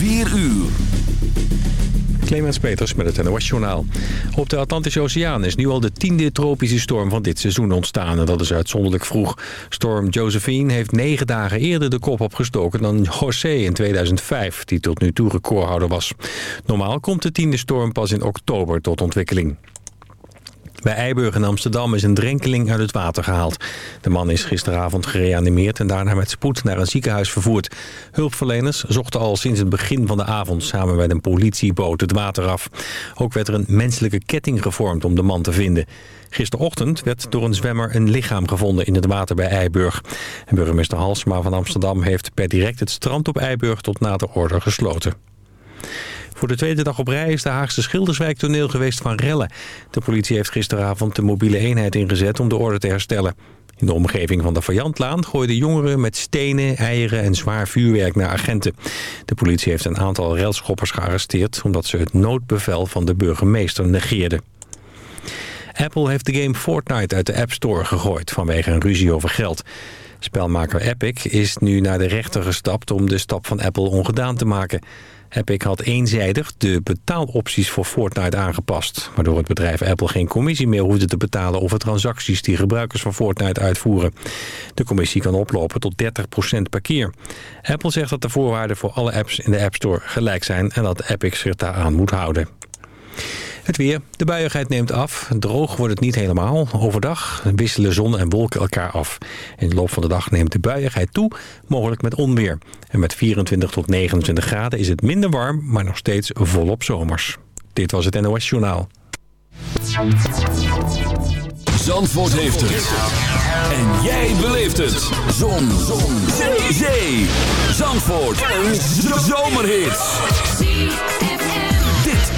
4 uur. Clemens Peters met het NOS-journaal. Op de Atlantische Oceaan is nu al de tiende tropische storm van dit seizoen ontstaan. En dat is uitzonderlijk vroeg. Storm Josephine heeft negen dagen eerder de kop opgestoken dan José in 2005, die tot nu toe recordhouder was. Normaal komt de tiende storm pas in oktober tot ontwikkeling. Bij Eiburg in Amsterdam is een drenkeling uit het water gehaald. De man is gisteravond gereanimeerd en daarna met spoed naar een ziekenhuis vervoerd. Hulpverleners zochten al sinds het begin van de avond samen met een politieboot het water af. Ook werd er een menselijke ketting gevormd om de man te vinden. Gisterochtend werd door een zwemmer een lichaam gevonden in het water bij Eiburg. Burgemeester Halsma van Amsterdam heeft per direct het strand op Eiburg tot na de orde gesloten. Voor de tweede dag op rij is de Haagse Schilderswijk toneel geweest van rellen. De politie heeft gisteravond de mobiele eenheid ingezet om de orde te herstellen. In de omgeving van de Vajantlaan gooiden jongeren met stenen, eieren en zwaar vuurwerk naar agenten. De politie heeft een aantal relschoppers gearresteerd omdat ze het noodbevel van de burgemeester negeerden. Apple heeft de game Fortnite uit de App Store gegooid vanwege een ruzie over geld. Spelmaker Epic is nu naar de rechter gestapt om de stap van Apple ongedaan te maken. Epic had eenzijdig de betaalopties voor Fortnite aangepast... waardoor het bedrijf Apple geen commissie meer hoefde te betalen... over transacties die gebruikers van Fortnite uitvoeren. De commissie kan oplopen tot 30% per keer. Apple zegt dat de voorwaarden voor alle apps in de App Store gelijk zijn... en dat Epic zich daaraan moet houden. Het weer. De buiigheid neemt af. Droog wordt het niet helemaal. Overdag wisselen zon en wolken elkaar af. In de loop van de dag neemt de buiigheid toe, mogelijk met onweer. En met 24 tot 29 graden is het minder warm, maar nog steeds volop zomers. Dit was het NOS Journaal. Zandvoort heeft het. En jij beleeft het. Zon. zon. Zee. Zee. Zandvoort. Een zomerhit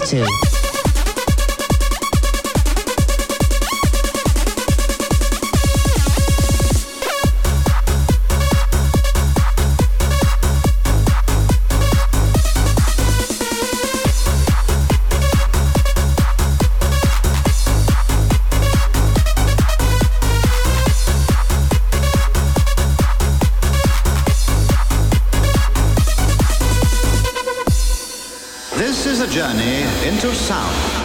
too. journey into sound.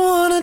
wanna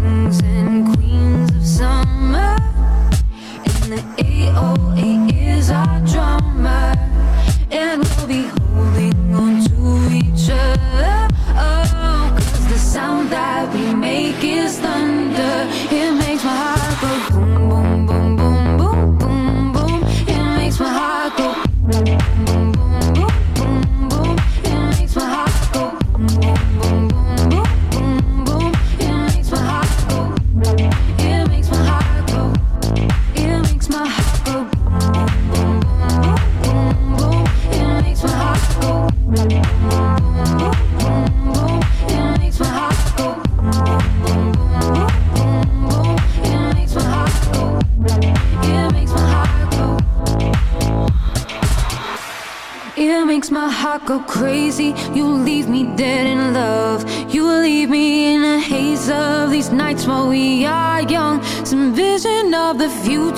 Kings and queens of summer.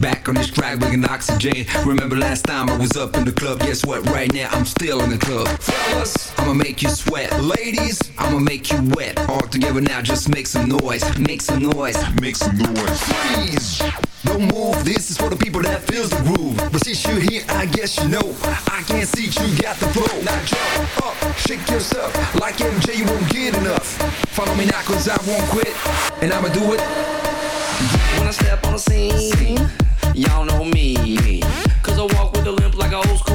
Back on this track, bringing oxygen. Remember last time I was up in the club? Guess what? Right now I'm still in the club. Fellas, I'ma make you sweat. Ladies, I'ma make you wet. All together now, just make some noise, make some noise, make some noise. Freeze! Don't move, this is for the people that feels the groove. But since you're here, I guess you know. I can't see you got the flow. Now jump up, shake yourself. Like MJ, you won't get enough. Follow me now, cause I won't quit. And I'ma do it. When I step on the scene, y'all know me. Cause I walk with a limp like an old school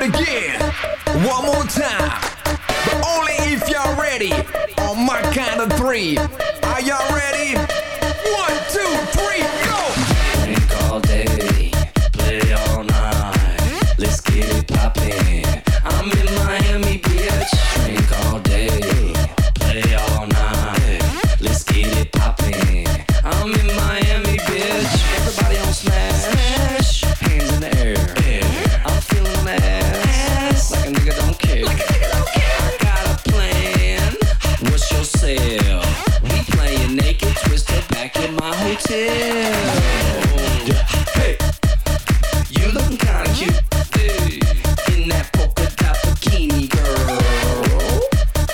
it again. One more time. But only if y'all ready. On my count of three. Are y'all ready? Hey, you kinda cute. In that polka dot bikini, girl.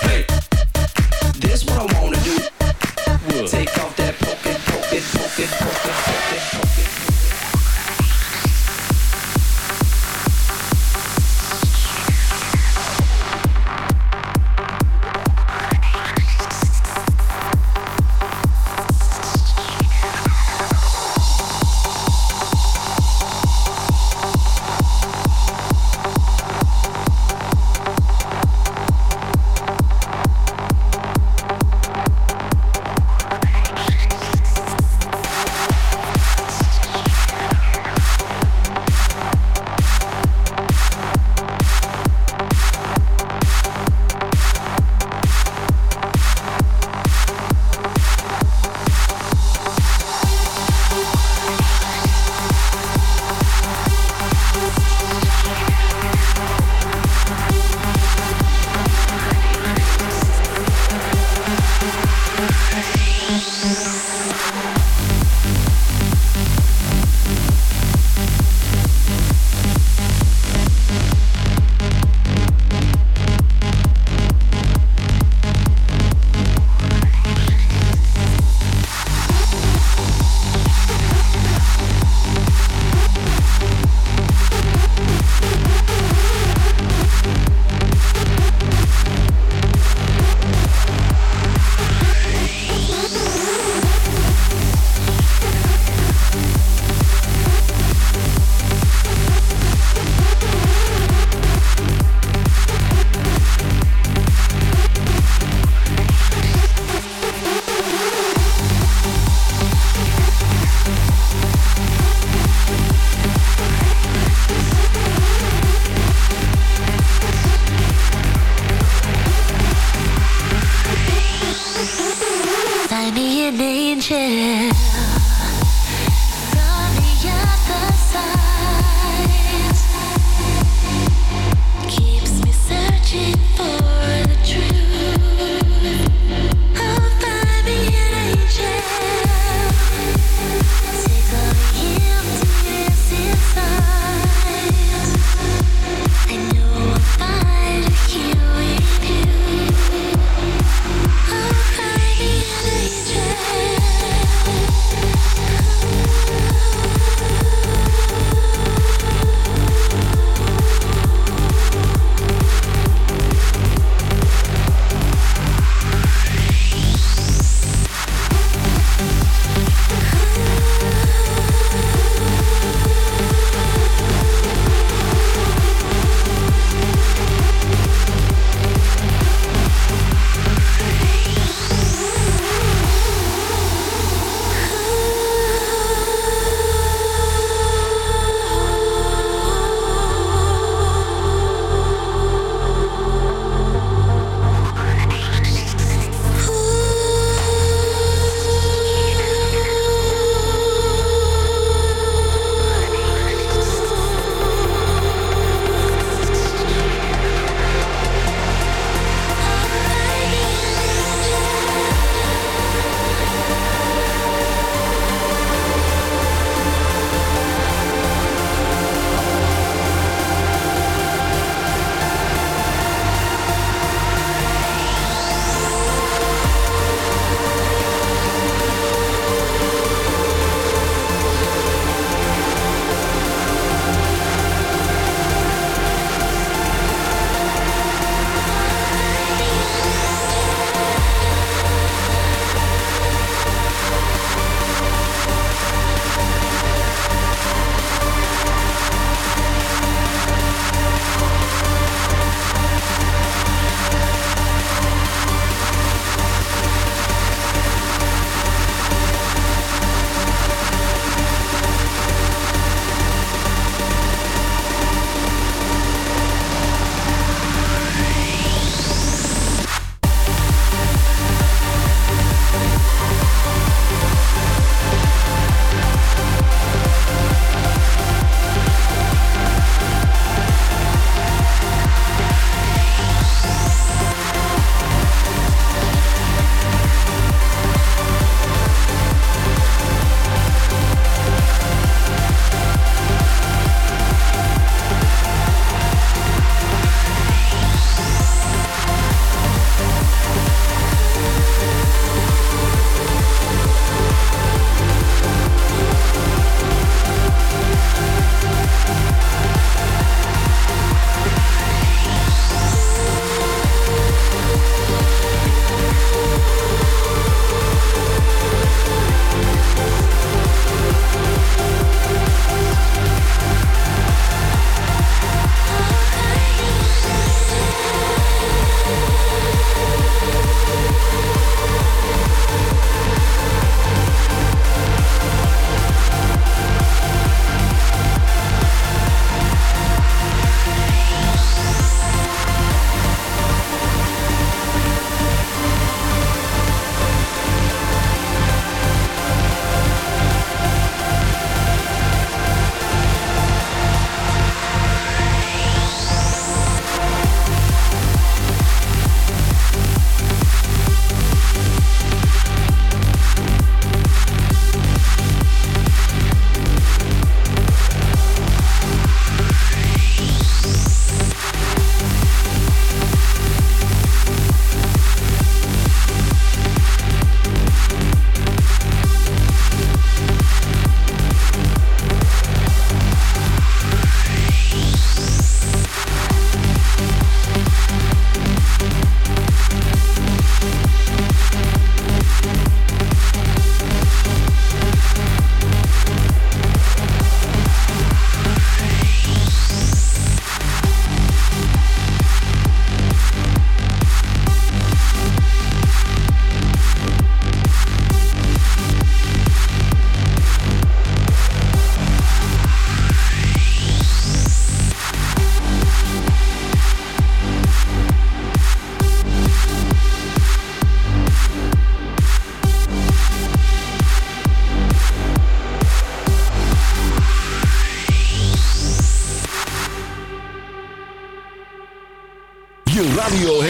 Hey, this what I wanna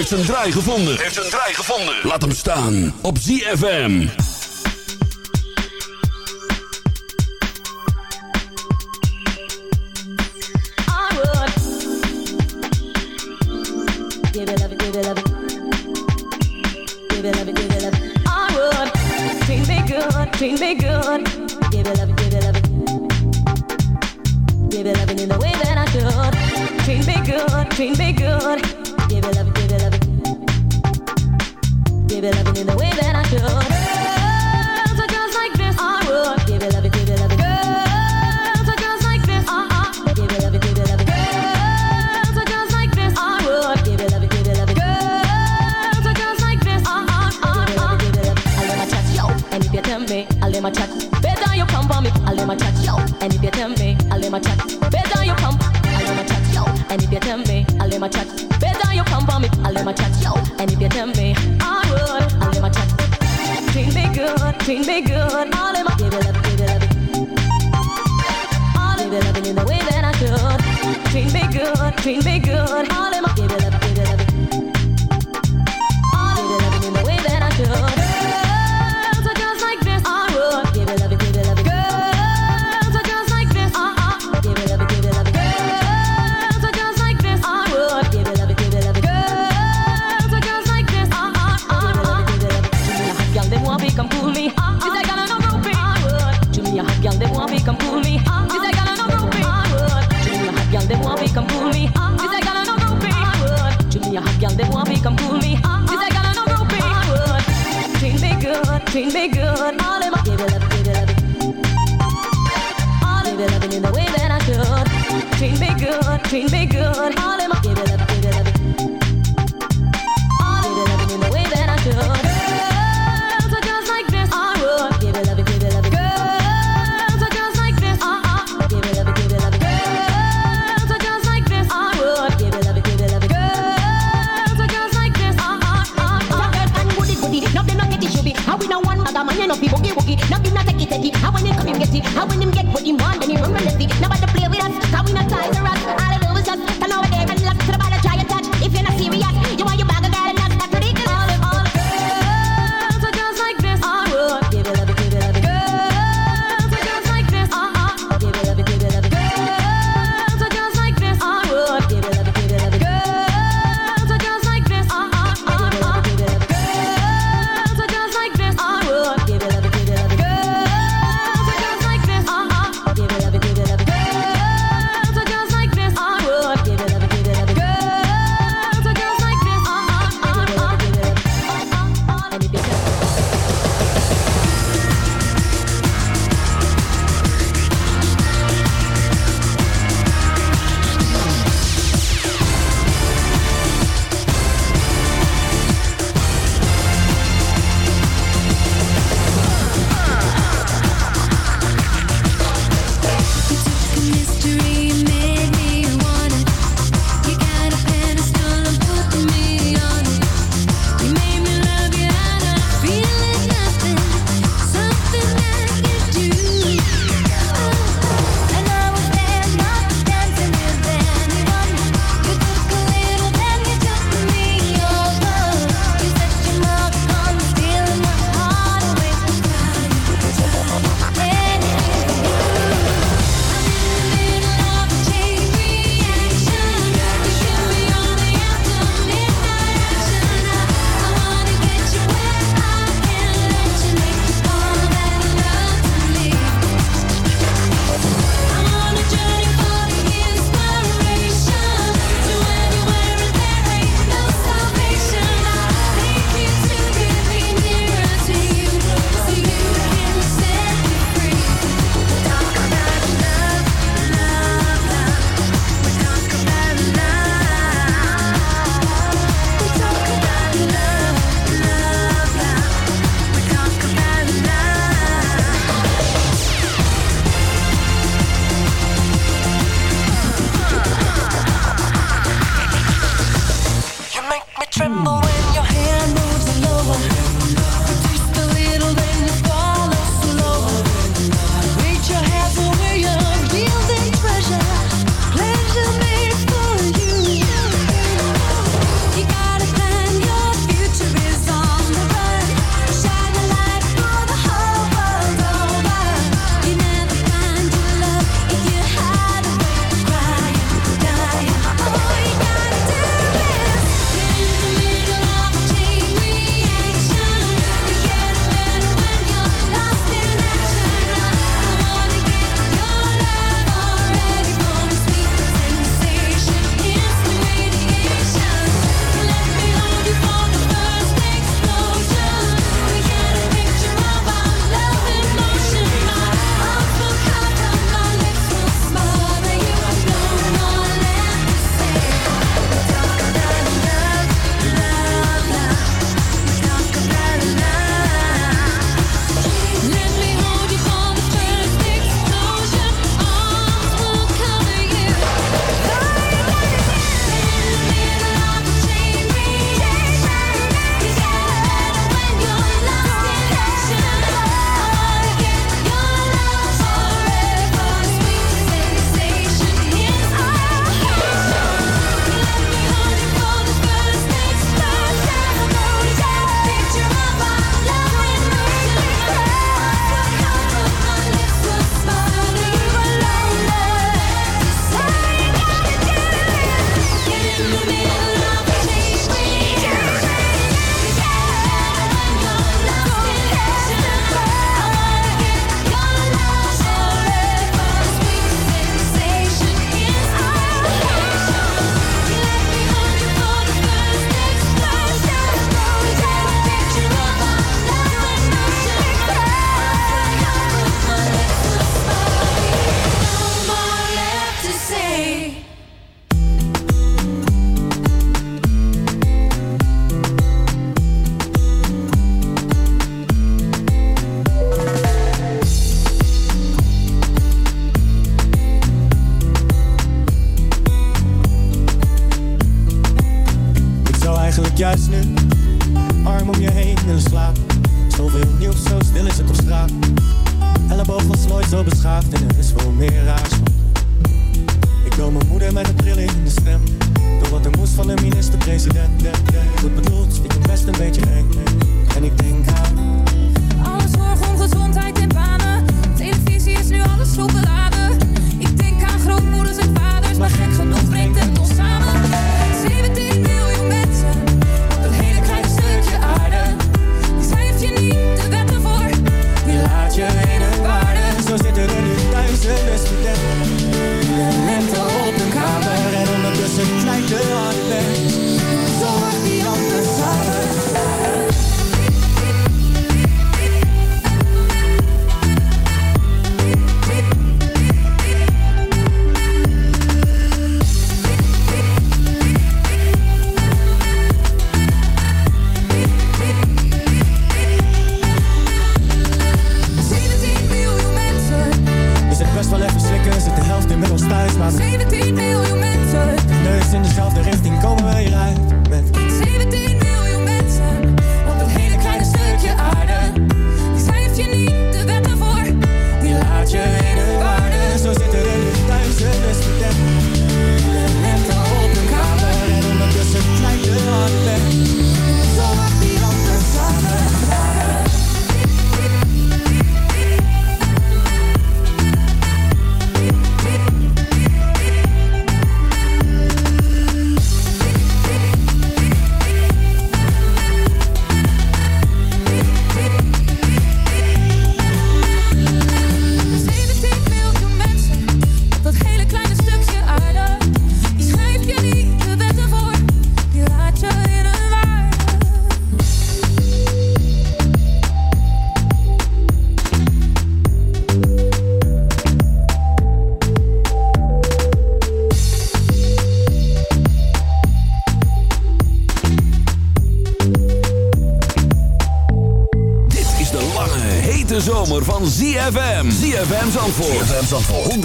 Heeft een draai gevonden. Heeft een draai gevonden. Laat hem staan op ZFM. Give Give it love give it love. Give it love way that I Give it love. Girls are girls like this, I would. Baby, love it, baby, love it. Girls are girls like this, uh uh. Baby, love it, baby, love it. Girls are girls like this, I would. Baby, love it, baby, love it. Girls are girls like this, uh uh uh uh. Love it, baby, love it. And if you tell me, I'll let my touch. Better you come for me, I'll let my touch yo, and if you tell me. me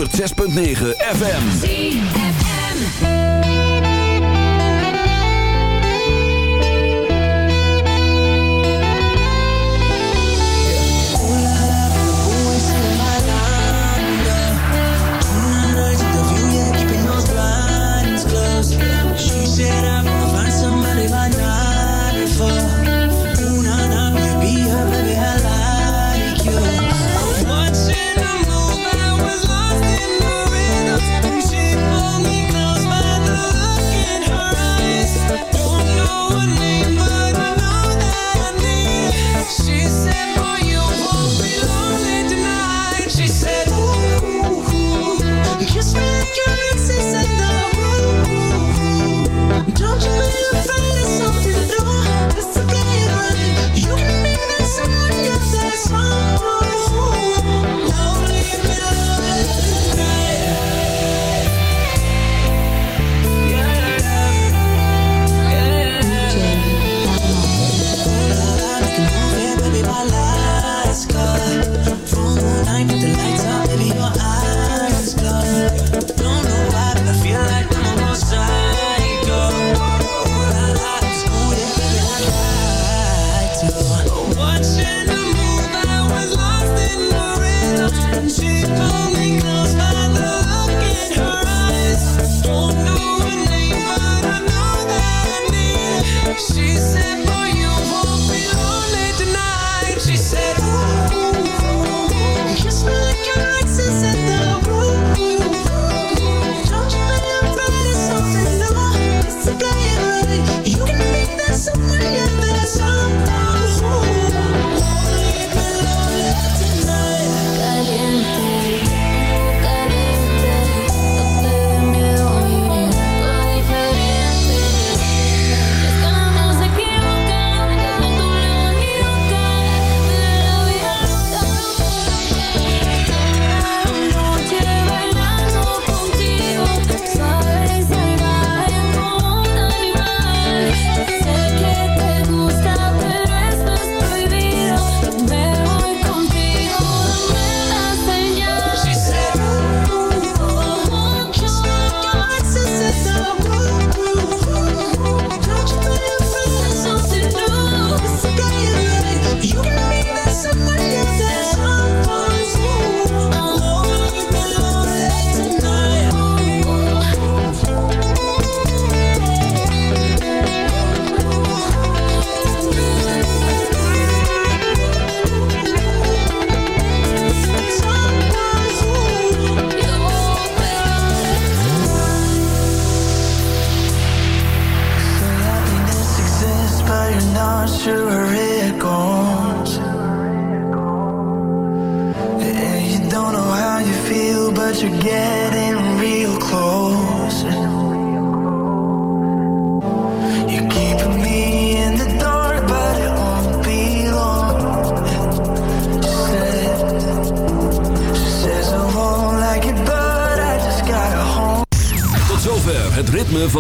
106.9 FM.